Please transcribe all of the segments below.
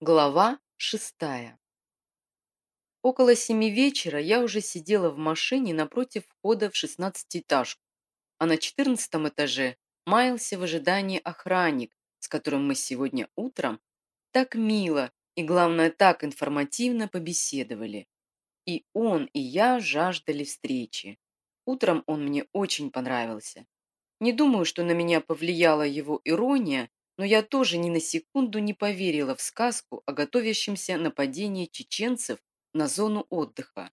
Глава шестая Около семи вечера я уже сидела в машине напротив входа в шестнадцатиэтажку, а на четырнадцатом этаже маялся в ожидании охранник, с которым мы сегодня утром так мило и, главное, так информативно побеседовали. И он, и я жаждали встречи. Утром он мне очень понравился. Не думаю, что на меня повлияла его ирония, но я тоже ни на секунду не поверила в сказку о готовящемся нападении чеченцев на зону отдыха.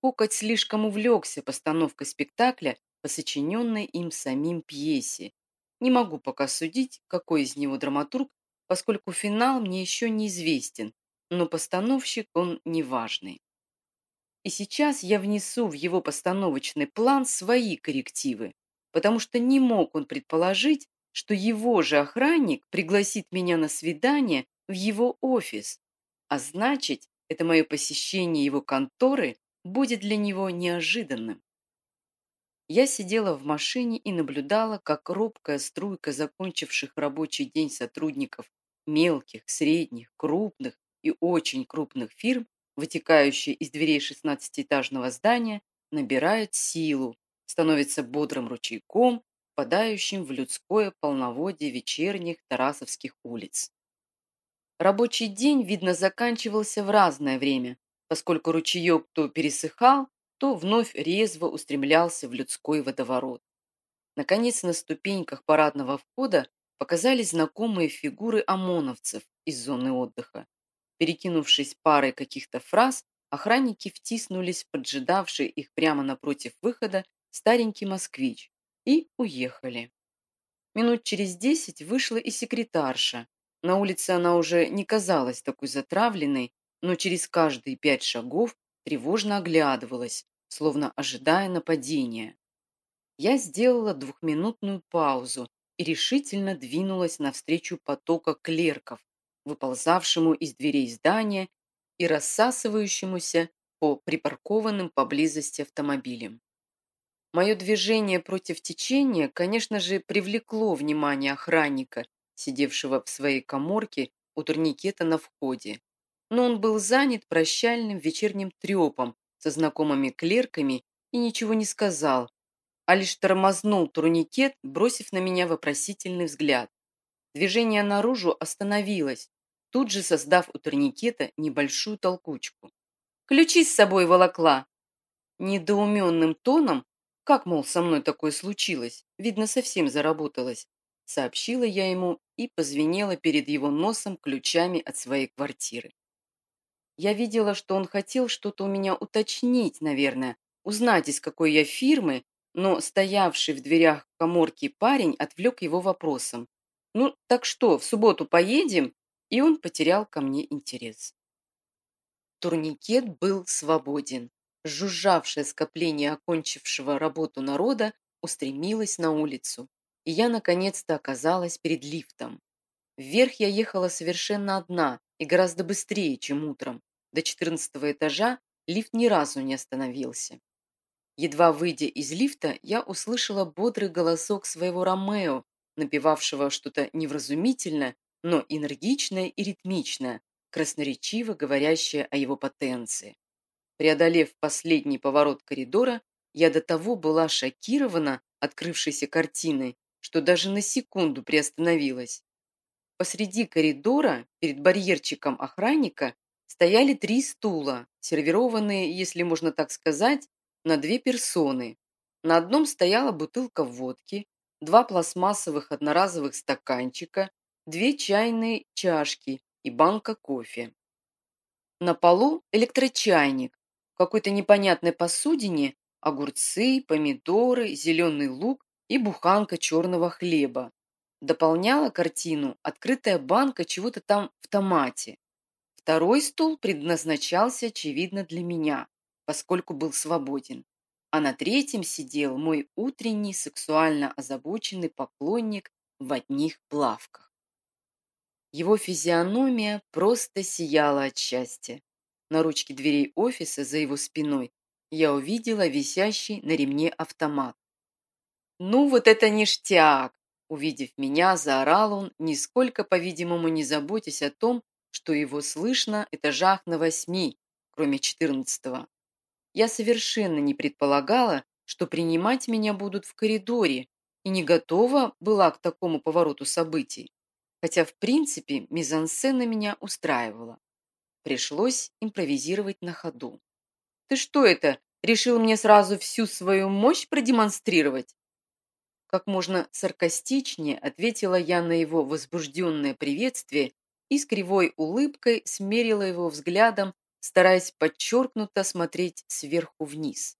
Кокоть слишком увлекся постановкой спектакля по сочиненной им самим пьесе. Не могу пока судить, какой из него драматург, поскольку финал мне еще неизвестен, но постановщик он неважный. И сейчас я внесу в его постановочный план свои коррективы, потому что не мог он предположить, что его же охранник пригласит меня на свидание в его офис, а значит, это мое посещение его конторы будет для него неожиданным. Я сидела в машине и наблюдала, как робкая струйка закончивших рабочий день сотрудников мелких, средних, крупных и очень крупных фирм, вытекающая из дверей шестнадцатиэтажного здания, набирает силу, становится бодрым ручейком впадающим в людское полноводье вечерних Тарасовских улиц. Рабочий день, видно, заканчивался в разное время, поскольку ручеек то пересыхал, то вновь резво устремлялся в людской водоворот. Наконец, на ступеньках парадного входа показались знакомые фигуры ОМОНовцев из зоны отдыха. Перекинувшись парой каких-то фраз, охранники втиснулись в поджидавший их прямо напротив выхода старенький москвич, и уехали. Минут через десять вышла и секретарша. На улице она уже не казалась такой затравленной, но через каждые пять шагов тревожно оглядывалась, словно ожидая нападения. Я сделала двухминутную паузу и решительно двинулась навстречу потока клерков, выползавшему из дверей здания и рассасывающемуся по припаркованным поблизости автомобилям. Мое движение против течения, конечно же, привлекло внимание охранника, сидевшего в своей коморке у турникета на входе. Но он был занят прощальным вечерним трепом со знакомыми клерками и ничего не сказал, а лишь тормознул турникет, бросив на меня вопросительный взгляд. Движение наружу остановилось, тут же создав у турникета небольшую толкучку. «Ключи с собой волокла!» Недоуменным тоном как, мол, со мной такое случилось? Видно, совсем заработалось. Сообщила я ему и позвенела перед его носом ключами от своей квартиры. Я видела, что он хотел что-то у меня уточнить, наверное, узнать, из какой я фирмы, но стоявший в дверях коморки парень отвлек его вопросом. «Ну, так что, в субботу поедем?» И он потерял ко мне интерес. Турникет был свободен жужжавшее скопление окончившего работу народа устремилось на улицу, и я наконец-то оказалась перед лифтом. Вверх я ехала совершенно одна и гораздо быстрее, чем утром. До четырнадцатого этажа лифт ни разу не остановился. Едва выйдя из лифта, я услышала бодрый голосок своего Ромео, напевавшего что-то невразумительное, но энергичное и ритмичное, красноречиво говорящее о его потенции. Преодолев последний поворот коридора, я до того была шокирована открывшейся картиной, что даже на секунду приостановилась. Посреди коридора, перед барьерчиком охранника, стояли три стула, сервированные, если можно так сказать, на две персоны. На одном стояла бутылка водки, два пластмассовых одноразовых стаканчика, две чайные чашки и банка кофе. На полу электрочайник, какой-то непонятной посудине огурцы, помидоры, зеленый лук и буханка черного хлеба. Дополняла картину открытая банка чего-то там в томате. Второй стул предназначался, очевидно, для меня, поскольку был свободен. А на третьем сидел мой утренний сексуально озабоченный поклонник в одних плавках. Его физиономия просто сияла от счастья. На ручке дверей офиса за его спиной я увидела висящий на ремне автомат. «Ну вот это ништяк!» Увидев меня, заорал он, нисколько, по-видимому, не заботясь о том, что его слышно этажах на восьми, кроме четырнадцатого. Я совершенно не предполагала, что принимать меня будут в коридоре, и не готова была к такому повороту событий, хотя в принципе мизансцена меня устраивала. Пришлось импровизировать на ходу. «Ты что это, решил мне сразу всю свою мощь продемонстрировать?» Как можно саркастичнее ответила я на его возбужденное приветствие и с кривой улыбкой смерила его взглядом, стараясь подчеркнуто смотреть сверху вниз.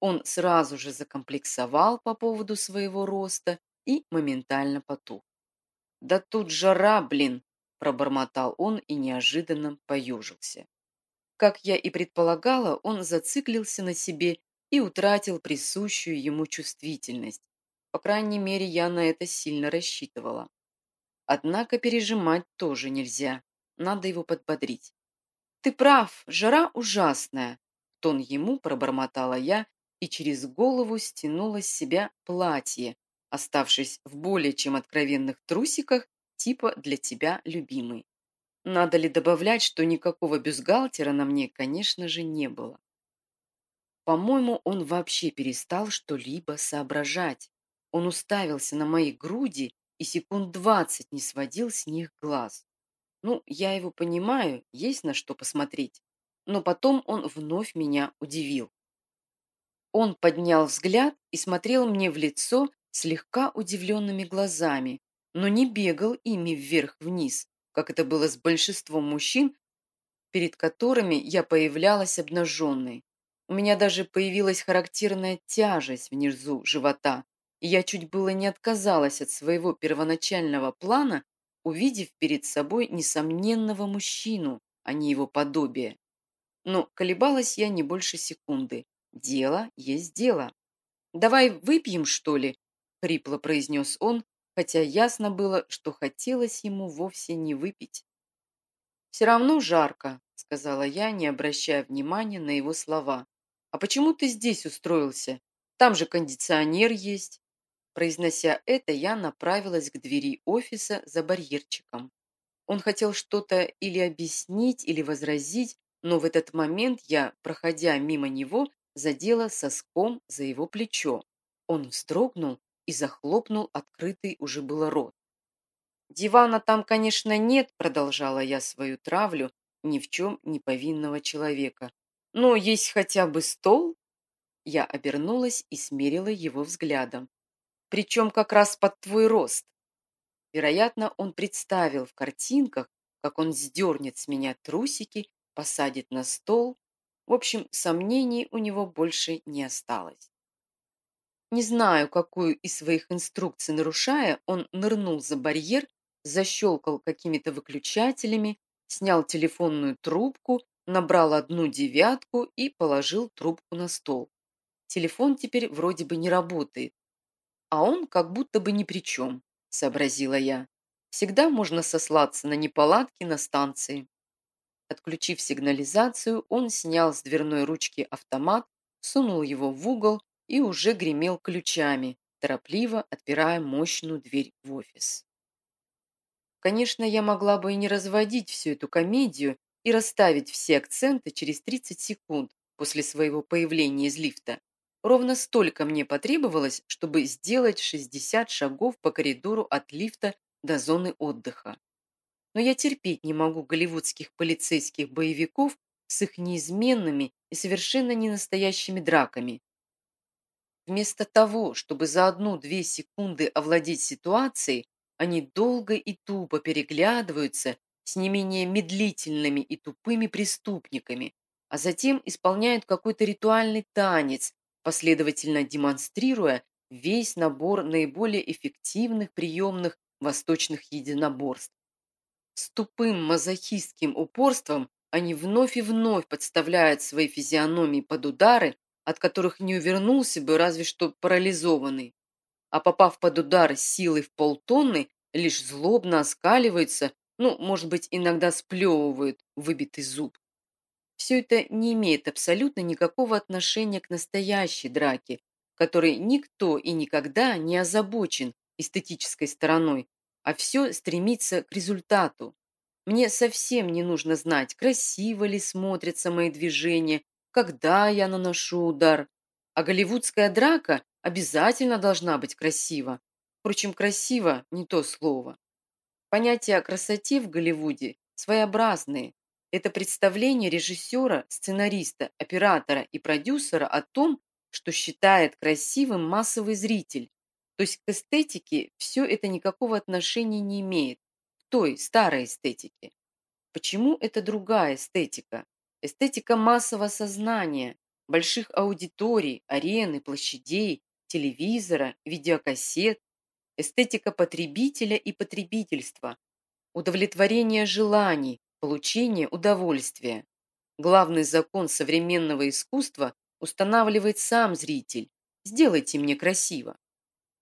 Он сразу же закомплексовал по поводу своего роста и моментально потух. «Да тут жара, блин!» – пробормотал он и неожиданно поюжился. Как я и предполагала, он зациклился на себе и утратил присущую ему чувствительность. По крайней мере, я на это сильно рассчитывала. Однако пережимать тоже нельзя. Надо его подбодрить. «Ты прав, жара ужасная», – тон ему пробормотала я и через голову стянула с себя платье, оставшись в более чем откровенных трусиках типа «для тебя, любимый». Надо ли добавлять, что никакого бюстгальтера на мне, конечно же, не было. По-моему, он вообще перестал что-либо соображать. Он уставился на мои груди и секунд двадцать не сводил с них глаз. Ну, я его понимаю, есть на что посмотреть. Но потом он вновь меня удивил. Он поднял взгляд и смотрел мне в лицо слегка удивленными глазами, но не бегал ими вверх-вниз, как это было с большинством мужчин, перед которыми я появлялась обнаженной. У меня даже появилась характерная тяжесть внизу живота, и я чуть было не отказалась от своего первоначального плана увидев перед собой несомненного мужчину, а не его подобие. Но колебалась я не больше секунды. Дело есть дело. «Давай выпьем, что ли?» – хрипло произнес он, хотя ясно было, что хотелось ему вовсе не выпить. «Все равно жарко», – сказала я, не обращая внимания на его слова. «А почему ты здесь устроился? Там же кондиционер есть». Произнося это, я направилась к двери офиса за барьерчиком. Он хотел что-то или объяснить, или возразить, но в этот момент я, проходя мимо него, задела соском за его плечо. Он вздрогнул и захлопнул открытый уже было рот. «Дивана там, конечно, нет», — продолжала я свою травлю ни в чем не повинного человека. «Но есть хотя бы стол?» Я обернулась и смерила его взглядом причем как раз под твой рост. Вероятно, он представил в картинках, как он сдернет с меня трусики, посадит на стол. В общем, сомнений у него больше не осталось. Не знаю, какую из своих инструкций нарушая, он нырнул за барьер, защелкал какими-то выключателями, снял телефонную трубку, набрал одну девятку и положил трубку на стол. Телефон теперь вроде бы не работает, а он как будто бы ни при чем, сообразила я. Всегда можно сослаться на неполадки на станции. Отключив сигнализацию, он снял с дверной ручки автомат, сунул его в угол и уже гремел ключами, торопливо отпирая мощную дверь в офис. Конечно, я могла бы и не разводить всю эту комедию и расставить все акценты через 30 секунд после своего появления из лифта, Ровно столько мне потребовалось, чтобы сделать 60 шагов по коридору от лифта до зоны отдыха. Но я терпеть не могу голливудских полицейских боевиков с их неизменными и совершенно ненастоящими драками. Вместо того, чтобы за одну-две секунды овладеть ситуацией, они долго и тупо переглядываются с не менее медлительными и тупыми преступниками, а затем исполняют какой-то ритуальный танец, последовательно демонстрируя весь набор наиболее эффективных приемных восточных единоборств. С тупым мазохистским упорством они вновь и вновь подставляют свои физиономии под удары, от которых не увернулся бы разве что парализованный. А попав под удар силой в полтонны, лишь злобно оскаливаются, ну, может быть, иногда сплевывают выбитый зуб. Все это не имеет абсолютно никакого отношения к настоящей драке, которой никто и никогда не озабочен эстетической стороной, а все стремится к результату. Мне совсем не нужно знать, красиво ли смотрятся мои движения, когда я наношу удар. А голливудская драка обязательно должна быть красива. Впрочем, красиво – не то слово. Понятия о красоте в Голливуде своеобразные. Это представление режиссера, сценариста, оператора и продюсера о том, что считает красивым массовый зритель. То есть к эстетике все это никакого отношения не имеет, к той старой эстетике. Почему это другая эстетика? Эстетика массового сознания, больших аудиторий, арены, площадей, телевизора, видеокассет, эстетика потребителя и потребительства, удовлетворение желаний, получение удовольствия. Главный закон современного искусства устанавливает сам зритель. Сделайте мне красиво.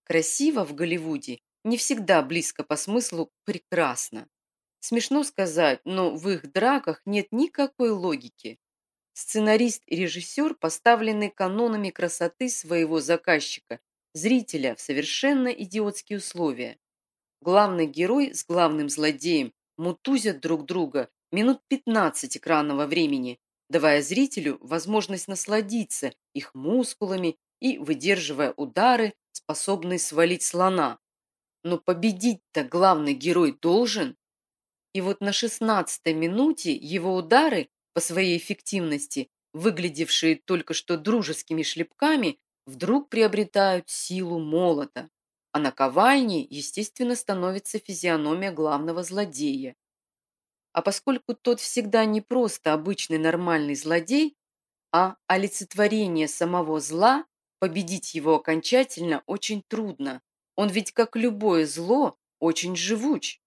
Красиво в Голливуде не всегда близко по смыслу прекрасно. Смешно сказать, но в их драках нет никакой логики. Сценарист и режиссер поставлены канонами красоты своего заказчика, зрителя в совершенно идиотские условия. Главный герой с главным злодеем мутузят друг друга минут 15 экранного времени, давая зрителю возможность насладиться их мускулами и выдерживая удары, способные свалить слона. Но победить-то главный герой должен. И вот на шестнадцатой минуте его удары по своей эффективности, выглядевшие только что дружескими шлепками, вдруг приобретают силу молота. А наковальней, естественно, становится физиономия главного злодея. А поскольку тот всегда не просто обычный нормальный злодей, а олицетворение самого зла, победить его окончательно очень трудно. Он ведь, как любое зло, очень живуч.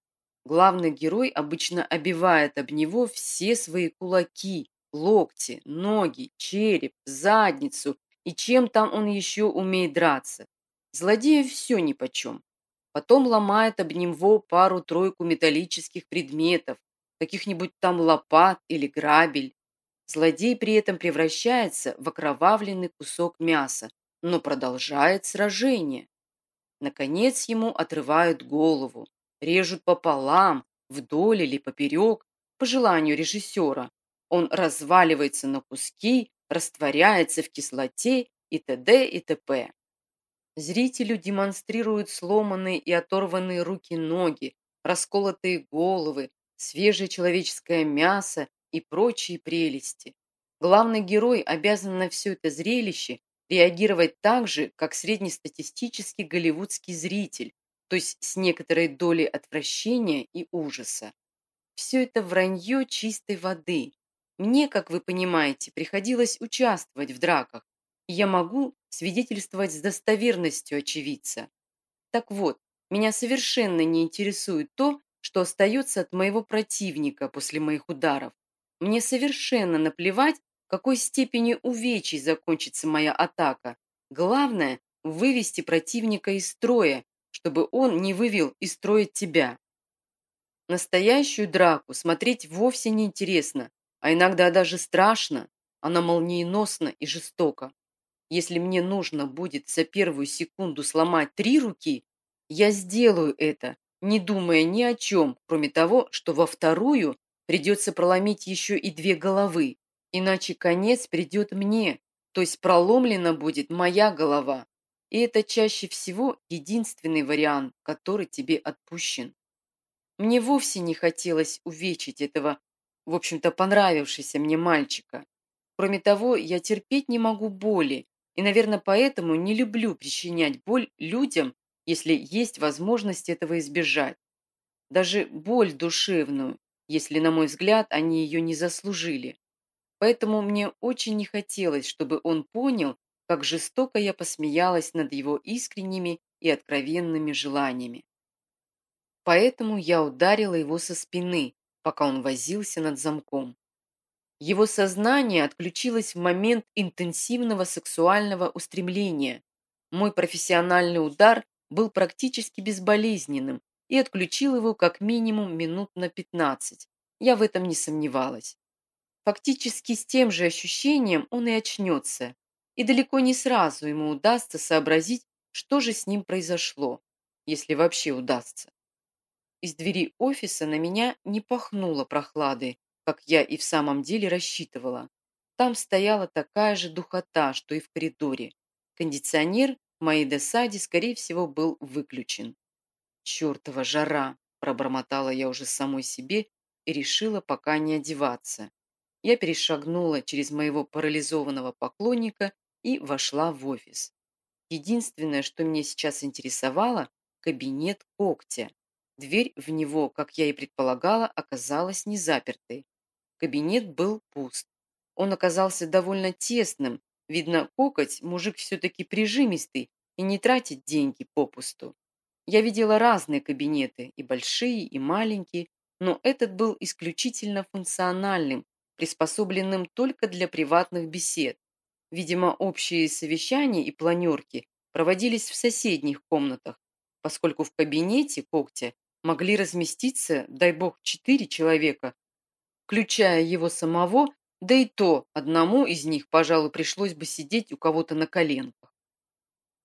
Главный герой обычно обивает об него все свои кулаки, локти, ноги, череп, задницу и чем там он еще умеет драться. Злодею все нипочем. Потом ломает об него пару-тройку металлических предметов, каких-нибудь там лопат или грабель. Злодей при этом превращается в окровавленный кусок мяса, но продолжает сражение. Наконец ему отрывают голову, режут пополам, вдоль или поперек, по желанию режиссера. Он разваливается на куски, растворяется в кислоте и т.д. и т.п. Зрителю демонстрируют сломанные и оторванные руки-ноги, расколотые головы, свежее человеческое мясо и прочие прелести. Главный герой обязан на все это зрелище реагировать так же, как среднестатистический голливудский зритель, то есть с некоторой долей отвращения и ужаса. Все это вранье чистой воды. Мне, как вы понимаете, приходилось участвовать в драках, я могу свидетельствовать с достоверностью очевидца. Так вот, меня совершенно не интересует то, что остается от моего противника после моих ударов. Мне совершенно наплевать, какой степени увечий закончится моя атака. Главное – вывести противника из строя, чтобы он не вывел из строя тебя. Настоящую драку смотреть вовсе не интересно, а иногда даже страшно. Она молниеносна и жестока. Если мне нужно будет за первую секунду сломать три руки, я сделаю это, не думая ни о чем, кроме того, что во вторую придется проломить еще и две головы, иначе конец придет мне, то есть проломлена будет моя голова. И это чаще всего единственный вариант, который тебе отпущен. Мне вовсе не хотелось увечить этого, в общем-то, понравившегося мне мальчика. Кроме того, я терпеть не могу боли, и, наверное, поэтому не люблю причинять боль людям, если есть возможность этого избежать. Даже боль душевную, если, на мой взгляд, они ее не заслужили. Поэтому мне очень не хотелось, чтобы он понял, как жестоко я посмеялась над его искренними и откровенными желаниями. Поэтому я ударила его со спины, пока он возился над замком. Его сознание отключилось в момент интенсивного сексуального устремления. Мой профессиональный удар был практически безболезненным и отключил его как минимум минут на 15. Я в этом не сомневалась. Фактически с тем же ощущением он и очнется, и далеко не сразу ему удастся сообразить, что же с ним произошло, если вообще удастся. из двери офиса на меня не пахнуло прохладой, как я и в самом деле рассчитывала. Там стояла такая же духота, что и в коридоре. Кондиционер в моей досаде, скорее всего, был выключен. «Чертова жара!» – пробормотала я уже самой себе и решила пока не одеваться. Я перешагнула через моего парализованного поклонника и вошла в офис. Единственное, что меня сейчас интересовало – кабинет когтя. Дверь в него, как я и предполагала, оказалась не запертой. Кабинет был пуст. Он оказался довольно тесным. Видно, кокоть мужик все-таки прижимистый и не тратит деньги попусту. Я видела разные кабинеты, и большие, и маленькие, но этот был исключительно функциональным, приспособленным только для приватных бесед. Видимо, общие совещания и планерки проводились в соседних комнатах, поскольку в кабинете когтя могли разместиться, дай бог, четыре человека, включая его самого, да и то одному из них, пожалуй, пришлось бы сидеть у кого-то на коленках.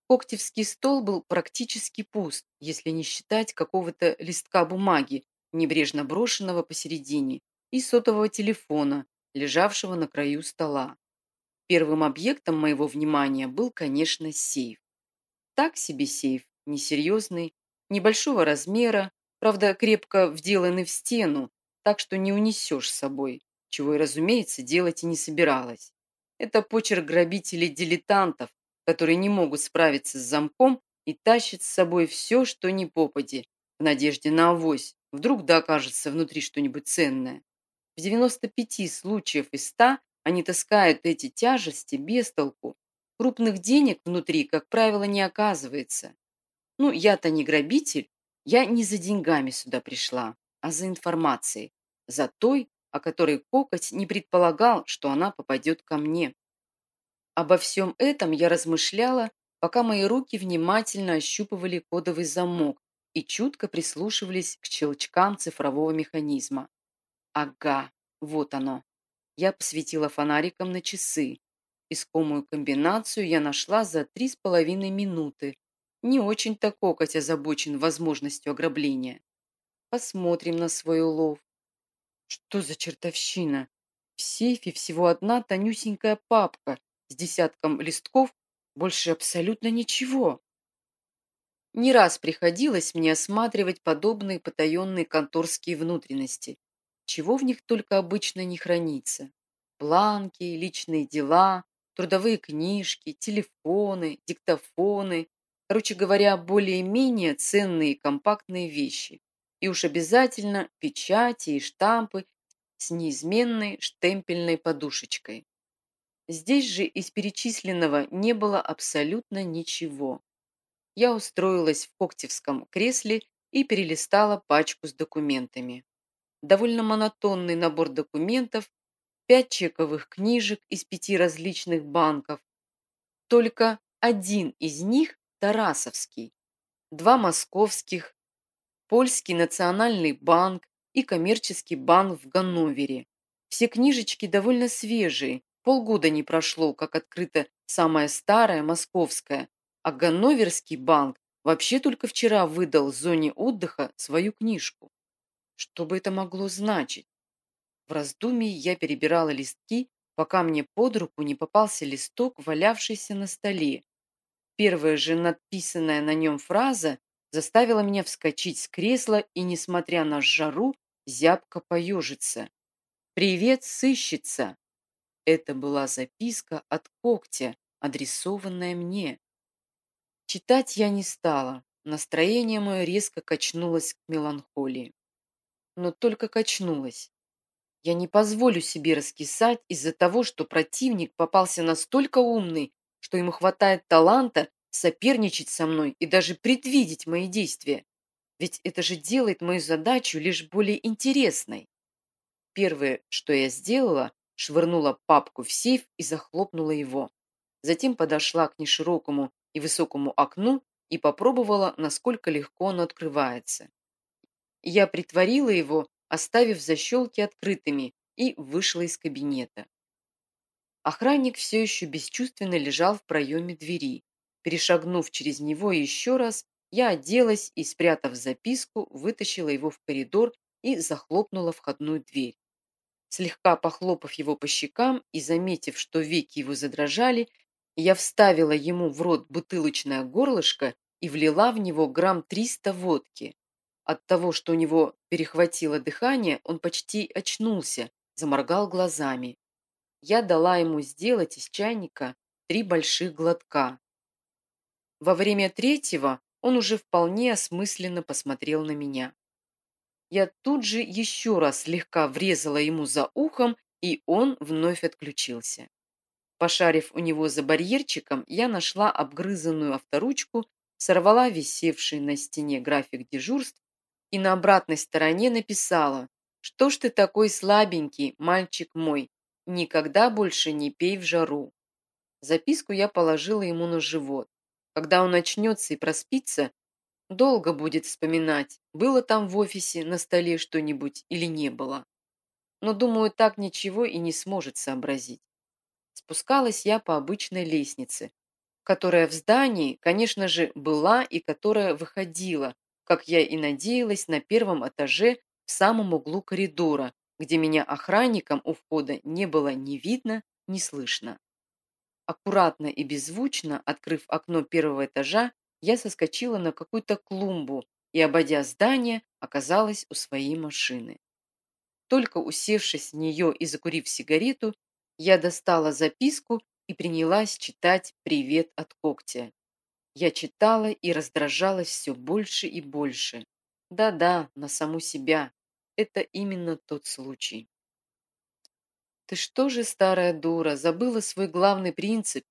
Когтевский стол был практически пуст, если не считать какого-то листка бумаги, небрежно брошенного посередине, и сотового телефона, лежавшего на краю стола. Первым объектом моего внимания был, конечно, сейф. Так себе сейф, несерьезный, небольшого размера, правда, крепко вделанный в стену, так что не унесешь с собой, чего и, разумеется, делать и не собиралась. Это почерк грабителей-дилетантов, которые не могут справиться с замком и тащат с собой все, что не попади, в надежде на авось, вдруг да окажется внутри что-нибудь ценное. В 95 случаев из 100 они таскают эти тяжести без толку. Крупных денег внутри, как правило, не оказывается. Ну, я-то не грабитель, я не за деньгами сюда пришла, а за информацией, за той, о которой Кокоть не предполагал, что она попадет ко мне. Обо всем этом я размышляла, пока мои руки внимательно ощупывали кодовый замок и чутко прислушивались к щелчкам цифрового механизма. Ага, вот оно. Я посветила фонариком на часы. Искомую комбинацию я нашла за три с половиной минуты. Не очень-то кокоть озабочен возможностью ограбления. Посмотрим на свой улов. Что за чертовщина? В сейфе всего одна тонюсенькая папка с десятком листков, больше абсолютно ничего. Не раз приходилось мне осматривать подобные потаенные конторские внутренности чего в них только обычно не хранится. Бланки, личные дела, трудовые книжки, телефоны, диктофоны. Короче говоря, более-менее ценные и компактные вещи. И уж обязательно печати и штампы с неизменной штемпельной подушечкой. Здесь же из перечисленного не было абсолютно ничего. Я устроилась в когтевском кресле и перелистала пачку с документами довольно монотонный набор документов, пять чековых книжек из пяти различных банков. Только один из них – Тарасовский, два московских, Польский национальный банк и коммерческий банк в Ганновере. Все книжечки довольно свежие, полгода не прошло, как открыта самая старая, московская, а Ганноверский банк вообще только вчера выдал в зоне отдыха свою книжку. Что бы это могло значить? В раздумье я перебирала листки, пока мне под руку не попался листок, валявшийся на столе. Первая же надписанная на нем фраза заставила меня вскочить с кресла и, несмотря на жару, зябко поежиться. «Привет, сыщица!» Это была записка от когтя, адресованная мне. Читать я не стала. Настроение мое резко качнулось к меланхолии но только качнулась. Я не позволю себе раскисать из-за того, что противник попался настолько умный, что ему хватает таланта соперничать со мной и даже предвидеть мои действия. Ведь это же делает мою задачу лишь более интересной. Первое, что я сделала, швырнула папку в сейф и захлопнула его. Затем подошла к неширокому и высокому окну и попробовала, насколько легко оно открывается. Я притворила его, оставив защелки открытыми, и вышла из кабинета. Охранник все еще бесчувственно лежал в проеме двери. Перешагнув через него еще раз, Я оделась и, спрятав записку, вытащила его в коридор и захлопнула входную дверь. Слегка похлопав его по щекам и заметив, что веки его задрожали, я вставила ему в рот бутылочное горлышко и влила в него грамм триста водки. От того, что у него перехватило дыхание, он почти очнулся, заморгал глазами. Я дала ему сделать из чайника три больших глотка. Во время третьего он уже вполне осмысленно посмотрел на меня. Я тут же еще раз слегка врезала ему за ухом, и он вновь отключился. Пошарив у него за барьерчиком, я нашла обгрызанную авторучку, сорвала висевший на стене график дежурств и на обратной стороне написала «Что ж ты такой слабенький, мальчик мой? Никогда больше не пей в жару». Записку я положила ему на живот. Когда он очнется и проспится, Долго будет вспоминать, было там в офисе на столе что-нибудь или не было. Но, думаю, так ничего и не сможет сообразить. Спускалась я по обычной лестнице, которая в здании, конечно же, была и которая выходила, как я и надеялась, на первом этаже в самом углу коридора, где меня охранником у входа не было ни видно, ни слышно. Аккуратно и беззвучно, открыв окно первого этажа, я соскочила на какую-то клумбу и, обойдя здание, оказалась у своей машины. Только усевшись в нее и закурив сигарету, я достала записку и принялась читать «Привет от когтя». Я читала и раздражалась все больше и больше. Да-да, на саму себя. Это именно тот случай. Ты что же, старая дура, забыла свой главный принцип?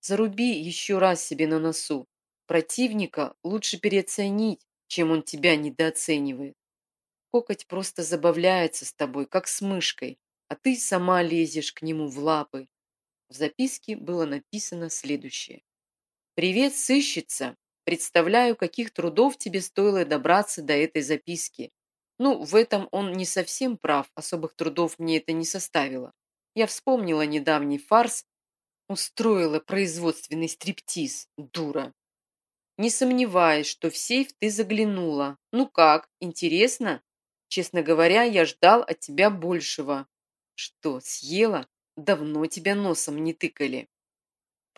Заруби еще раз себе на носу. Противника лучше переоценить, чем он тебя недооценивает. Кокоть просто забавляется с тобой, как с мышкой, а ты сама лезешь к нему в лапы. В записке было написано следующее. «Привет, сыщица! Представляю, каких трудов тебе стоило добраться до этой записки. Ну, в этом он не совсем прав, особых трудов мне это не составило. Я вспомнила недавний фарс, устроила производственный стриптиз, дура. Не сомневаюсь, что в сейф ты заглянула. Ну как, интересно? Честно говоря, я ждал от тебя большего. Что, съела? Давно тебя носом не тыкали.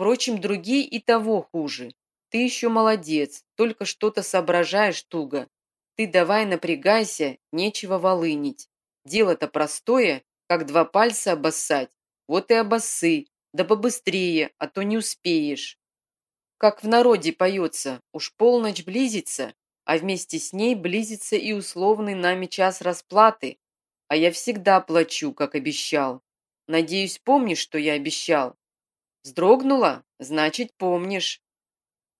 Впрочем, другие и того хуже. Ты еще молодец, только что-то соображаешь туго. Ты давай напрягайся, нечего волынить. Дело-то простое, как два пальца обоссать. Вот и обоссы, да побыстрее, а то не успеешь. Как в народе поется, уж полночь близится, а вместе с ней близится и условный нами час расплаты. А я всегда плачу, как обещал. Надеюсь, помнишь, что я обещал? Вздрогнула? Значит, помнишь.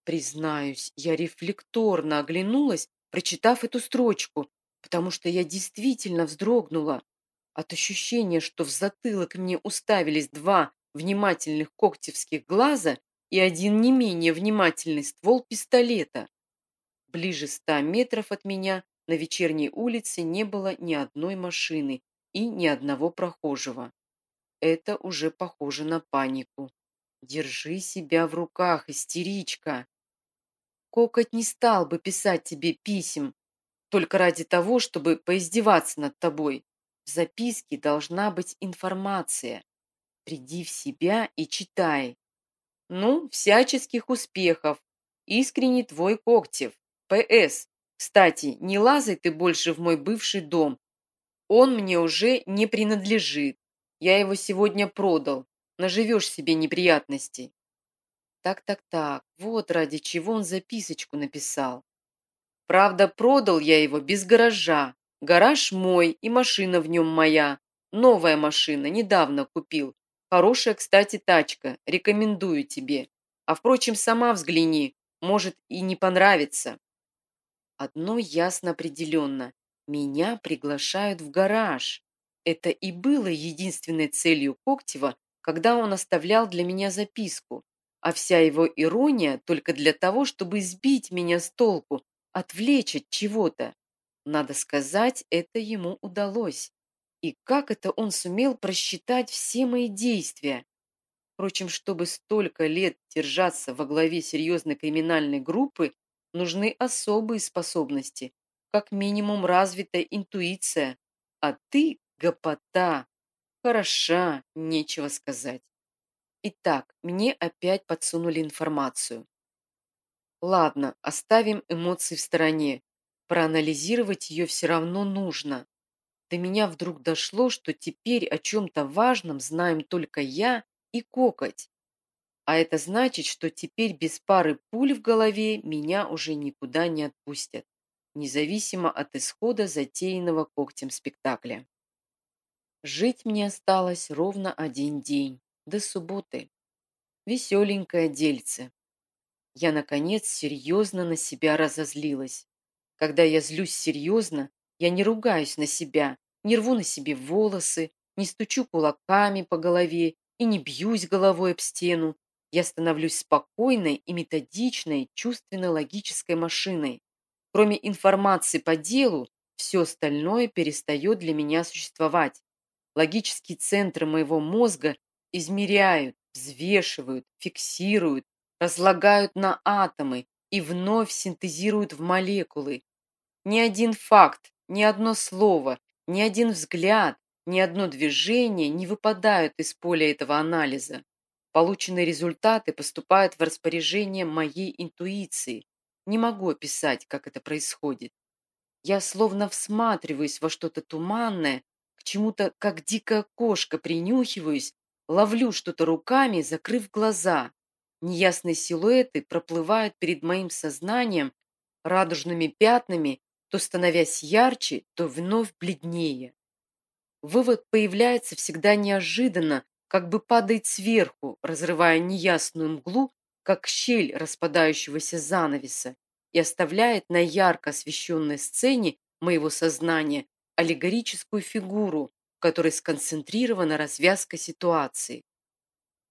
Признаюсь, я рефлекторно оглянулась, прочитав эту строчку, потому что я действительно вздрогнула. От ощущения, что в затылок мне уставились два внимательных когтевских глаза, и один не менее внимательный ствол пистолета. Ближе ста метров от меня на вечерней улице не было ни одной машины и ни одного прохожего. Это уже похоже на панику. Держи себя в руках, истеричка. Кокоть не стал бы писать тебе писем, только ради того, чтобы поиздеваться над тобой. В записке должна быть информация. Приди в себя и читай. Ну, всяческих успехов. Искренне твой Когтев. П.С. Кстати, не лазай ты больше в мой бывший дом. Он мне уже не принадлежит. Я его сегодня продал. Наживешь себе неприятностей. Так-так-так, вот ради чего он записочку написал. Правда, продал я его без гаража. Гараж мой и машина в нем моя. Новая машина, недавно купил. Хорошая, кстати, тачка, рекомендую тебе. А впрочем, сама взгляни, может и не понравится. Одно ясно определенно. Меня приглашают в гараж. Это и было единственной целью Коктева, когда он оставлял для меня записку. А вся его ирония только для того, чтобы сбить меня с толку, отвлечь от чего-то. Надо сказать, это ему удалось. И как это он сумел просчитать все мои действия? Впрочем, чтобы столько лет держаться во главе серьезной криминальной группы, нужны особые способности, как минимум развитая интуиция. А ты, гопота, хороша, нечего сказать. Итак, мне опять подсунули информацию. Ладно, оставим эмоции в стороне. Проанализировать ее все равно нужно. До меня вдруг дошло, что теперь о чем-то важном знаем только я и Кокоть. А это значит, что теперь без пары пуль в голове меня уже никуда не отпустят, независимо от исхода затеянного когтем спектакля. Жить мне осталось ровно один день, до субботы. Веселенькое дельце. Я, наконец, серьезно на себя разозлилась. Когда я злюсь серьезно, я не ругаюсь на себя, не рву на себе волосы, не стучу кулаками по голове и не бьюсь головой об стену. Я становлюсь спокойной и методичной, чувственно-логической машиной. Кроме информации по делу, все остальное перестает для меня существовать. Логические центры моего мозга измеряют, взвешивают, фиксируют, разлагают на атомы и вновь синтезируют в молекулы. Ни один факт, ни одно слово, ни один взгляд, ни одно движение не выпадают из поля этого анализа. Полученные результаты поступают в распоряжение моей интуиции. Не могу описать, как это происходит. Я словно всматриваюсь во что-то туманное, к чему-то, как дикая кошка, принюхиваюсь, ловлю что-то руками, закрыв глаза. Неясные силуэты проплывают перед моим сознанием радужными пятнами, то становясь ярче, то вновь бледнее. Вывод появляется всегда неожиданно, как бы падает сверху, разрывая неясную мглу, как щель распадающегося занавеса, и оставляет на ярко освещенной сцене моего сознания аллегорическую фигуру, в которой сконцентрирована развязка ситуации.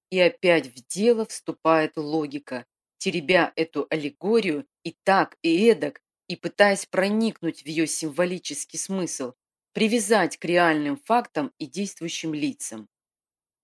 И опять в дело вступает логика, теребя эту аллегорию и так, и эдак, и пытаясь проникнуть в ее символический смысл, привязать к реальным фактам и действующим лицам.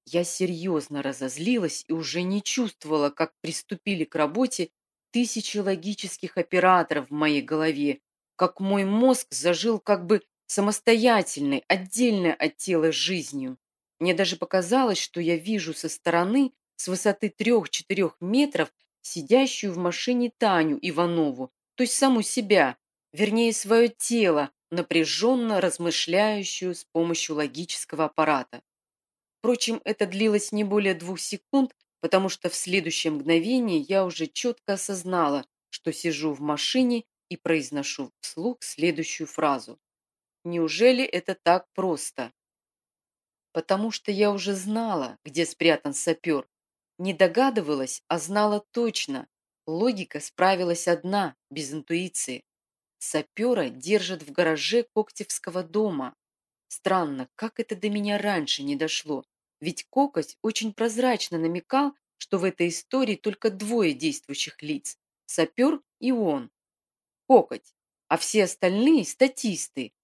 Я серьезно разозлилась и уже не чувствовала, как приступили к работе тысячи логических операторов в моей голове, как мой мозг зажил как бы самостоятельной, отдельной от тела жизнью. Мне даже показалось, что я вижу со стороны, с высоты трех-четырех метров, сидящую в машине Таню Иванову, то есть саму себя, вернее, свое тело, напряженно размышляющую с помощью логического аппарата. Впрочем, это длилось не более двух секунд, потому что в следующее мгновение я уже четко осознала, что сижу в машине и произношу вслух следующую фразу. Неужели это так просто? Потому что я уже знала, где спрятан сапер. Не догадывалась, а знала точно. Логика справилась одна, без интуиции. Сапера держат в гараже Коктевского дома. Странно, как это до меня раньше не дошло. Ведь Кокоть очень прозрачно намекал, что в этой истории только двое действующих лиц – сапер и он. Кокоть, а все остальные – статисты.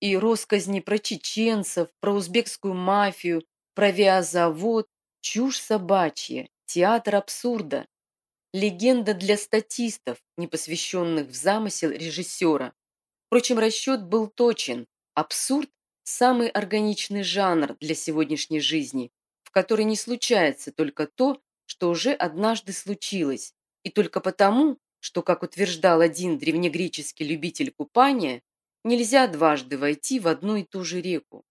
И росказни про чеченцев, про узбекскую мафию, про авиазавод – чушь собачья, театр абсурда. Легенда для статистов, не посвященных в замысел режиссера. Впрочем, расчет был точен. Абсурд – самый органичный жанр для сегодняшней жизни, в которой не случается только то, что уже однажды случилось, и только потому, что, как утверждал один древнегреческий любитель купания, нельзя дважды войти в одну и ту же реку.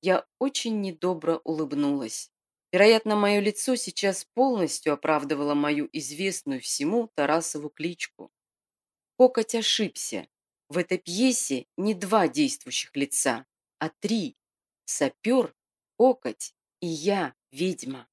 Я очень недобро улыбнулась. Вероятно, мое лицо сейчас полностью оправдывало мою известную всему Тарасову кличку. Кокоть ошибся. В этой пьесе не два действующих лица, а три. Сапер, Кокоть и я, ведьма.